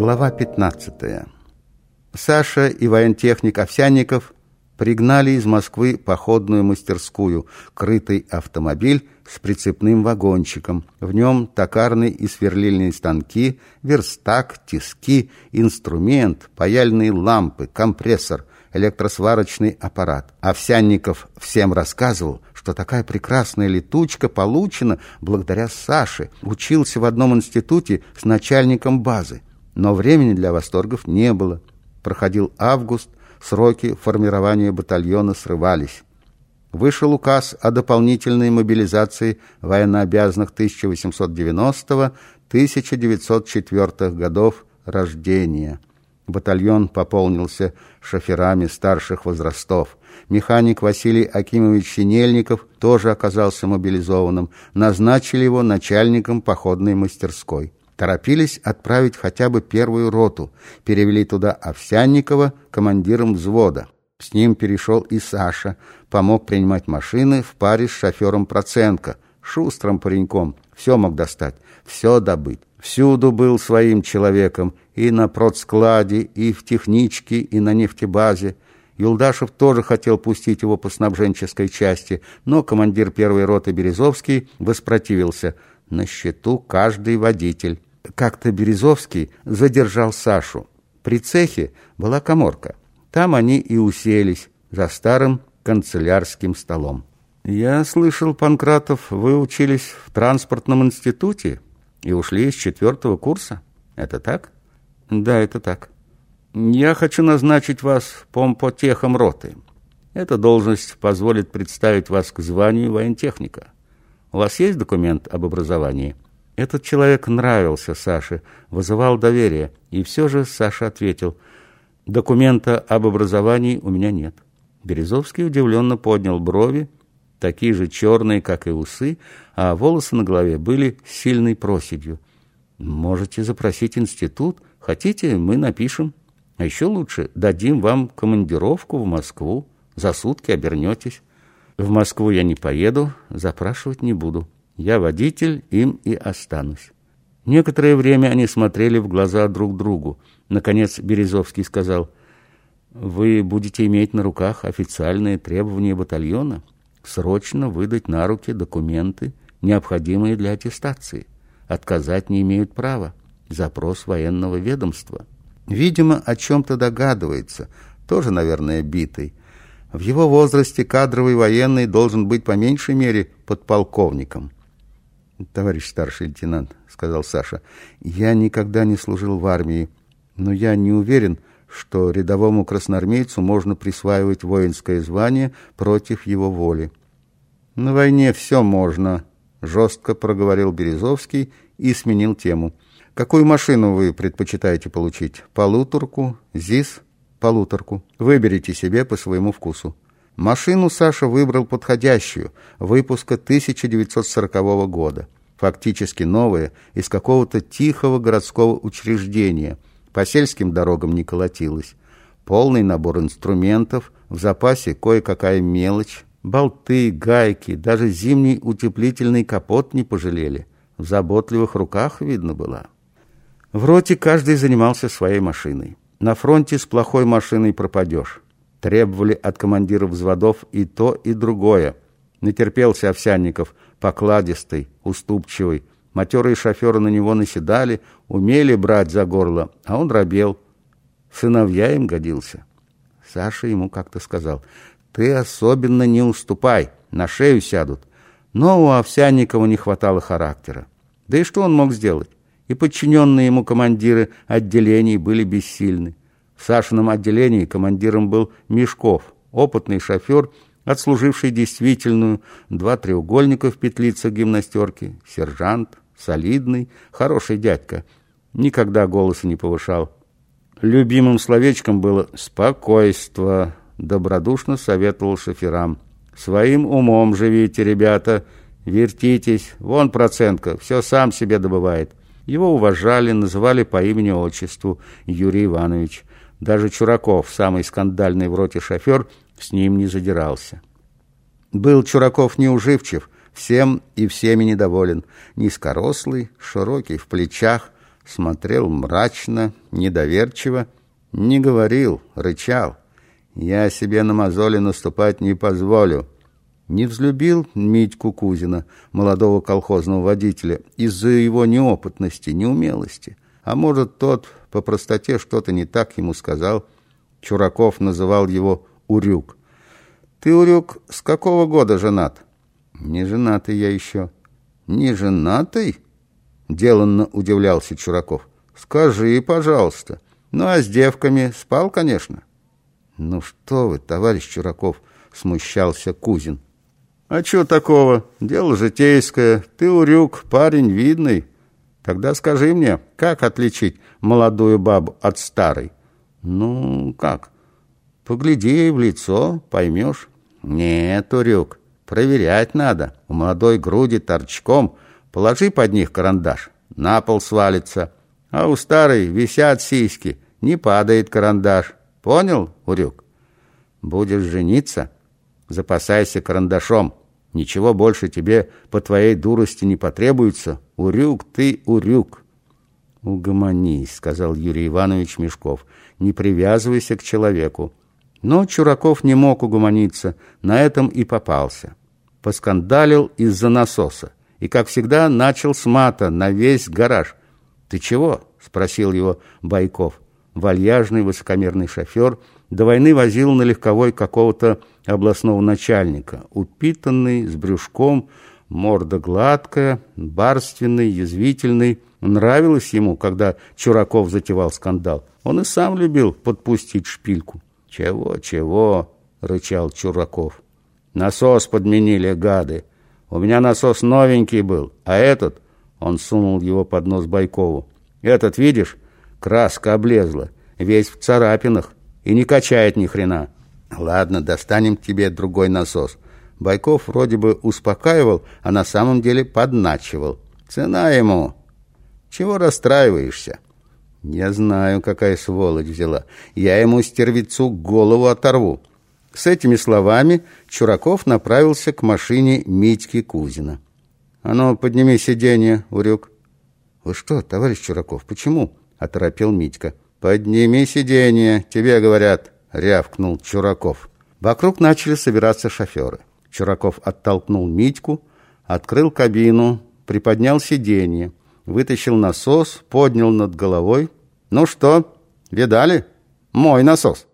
Глава 15. Саша и воентехник Овсянников пригнали из Москвы походную мастерскую, крытый автомобиль с прицепным вагончиком. В нем токарные и сверлильные станки, верстак, тиски, инструмент, паяльные лампы, компрессор, электросварочный аппарат. Овсянников всем рассказывал, что такая прекрасная летучка получена благодаря Саше. Учился в одном институте с начальником базы. Но времени для восторгов не было. Проходил август, сроки формирования батальона срывались. Вышел указ о дополнительной мобилизации военнообязанных 1890-1904 годов рождения. Батальон пополнился шоферами старших возрастов. Механик Василий Акимович Синельников тоже оказался мобилизованным. Назначили его начальником походной мастерской. Торопились отправить хотя бы первую роту. Перевели туда Овсянникова командиром взвода. С ним перешел и Саша. Помог принимать машины в паре с шофером Проценко. Шустрым пареньком. Все мог достать, все добыть. Всюду был своим человеком. И на продскладе, и в техничке, и на нефтебазе. Юлдашев тоже хотел пустить его по снабженческой части, но командир первой роты Березовский воспротивился. На счету каждый водитель. Как-то Березовский задержал Сашу. При цехе была коморка. Там они и уселись за старым канцелярским столом. «Я слышал, Панкратов, вы учились в транспортном институте и ушли из четвертого курса. Это так?» «Да, это так. Я хочу назначить вас помпотехом роты. Эта должность позволит представить вас к званию воентехника. У вас есть документ об образовании?» Этот человек нравился Саше, вызывал доверие, и все же Саша ответил, «Документа об образовании у меня нет». Березовский удивленно поднял брови, такие же черные, как и усы, а волосы на голове были сильной проседью. «Можете запросить институт, хотите, мы напишем. А еще лучше, дадим вам командировку в Москву, за сутки обернетесь. В Москву я не поеду, запрашивать не буду». Я водитель, им и останусь. Некоторое время они смотрели в глаза друг другу. Наконец Березовский сказал, «Вы будете иметь на руках официальные требования батальона, срочно выдать на руки документы, необходимые для аттестации. Отказать не имеют права. Запрос военного ведомства». Видимо, о чем-то догадывается, тоже, наверное, битый. В его возрасте кадровый военный должен быть по меньшей мере подполковником. «Товарищ старший лейтенант», — сказал Саша, — «я никогда не служил в армии, но я не уверен, что рядовому красноармейцу можно присваивать воинское звание против его воли». «На войне все можно», — жестко проговорил Березовский и сменил тему. «Какую машину вы предпочитаете получить? Полуторку? ЗИС?» «Полуторку. Выберите себе по своему вкусу». Машину Саша выбрал подходящую, выпуска 1940 года. Фактически новая, из какого-то тихого городского учреждения. По сельским дорогам не колотилась. Полный набор инструментов, в запасе кое-какая мелочь. Болты, гайки, даже зимний утеплительный капот не пожалели. В заботливых руках видно было. В роте каждый занимался своей машиной. На фронте с плохой машиной пропадешь. Требовали от командиров взводов и то, и другое. Натерпелся Овсянников, покладистый, уступчивый. Матерые шоферы на него наседали, умели брать за горло, а он робел. Сыновья им годился. Саша ему как-то сказал, «Ты особенно не уступай, на шею сядут». Но у Овсянникова не хватало характера. Да и что он мог сделать? И подчиненные ему командиры отделений были бессильны. В Сашином отделении командиром был Мешков, опытный шофер, отслуживший действительную, два треугольника в петлицах гимнастерки, сержант, солидный, хороший дядька. Никогда голоса не повышал. Любимым словечком было «спокойство», добродушно советовал шоферам. «Своим умом живите, ребята, вертитесь, вон процентка, все сам себе добывает». Его уважали, называли по имени-отчеству Юрий Иванович. Даже Чураков, самый скандальный в роте шофер, с ним не задирался. Был Чураков неуживчив, всем и всеми недоволен. Низкорослый, широкий в плечах, смотрел мрачно, недоверчиво, не говорил, рычал. «Я себе на мозоли наступать не позволю». Не взлюбил Митьку Кузина, молодого колхозного водителя, из-за его неопытности, неумелости. А может, тот по простоте что-то не так ему сказал. Чураков называл его Урюк. «Ты, Урюк, с какого года женат?» «Не женатый я еще». «Не женатый?» Деланно удивлялся Чураков. «Скажи, пожалуйста. Ну, а с девками спал, конечно». «Ну что вы, товарищ Чураков», — смущался Кузин. «А что такого? Дело житейское. Ты, Урюк, парень видный. Тогда скажи мне, как отличить молодую бабу от старой?» «Ну, как? Погляди ей в лицо, поймешь». «Нет, Урюк, проверять надо. У молодой груди торчком — Положи под них карандаш, на пол свалится. А у старой висят сиськи, не падает карандаш. Понял, Урюк? Будешь жениться, запасайся карандашом. Ничего больше тебе по твоей дурости не потребуется. Урюк ты, Урюк. «Угомонись», — сказал Юрий Иванович Мешков. «Не привязывайся к человеку». Но Чураков не мог угомониться, на этом и попался. Поскандалил из-за насоса и, как всегда, начал с мата на весь гараж. «Ты чего?» — спросил его Байков. Вальяжный высокомерный шофер до войны возил на легковой какого-то областного начальника, упитанный, с брюшком, морда гладкая, барственный, язвительный. Нравилось ему, когда Чураков затевал скандал. Он и сам любил подпустить шпильку. «Чего, чего?» — рычал Чураков. «Насос подменили, гады. У меня насос новенький был, а этот...» Он сунул его под нос Байкову. «Этот, видишь, краска облезла, весь в царапинах и не качает ни хрена». «Ладно, достанем тебе другой насос». Байков вроде бы успокаивал, а на самом деле подначивал. «Цена ему...» «Чего расстраиваешься?» «Я знаю, какая сволочь взяла. Я ему стервецу голову оторву». С этими словами Чураков направился к машине Митьки Кузина. «А ну, подними сиденье, Урюк». «Вы что, товарищ Чураков, почему?» — оторопел Митька. «Подними сиденье, тебе говорят», — рявкнул Чураков. Вокруг начали собираться шоферы. Чураков оттолкнул Митьку, открыл кабину, приподнял сиденье, вытащил насос, поднял над головой. «Ну что, видали? Мой насос!»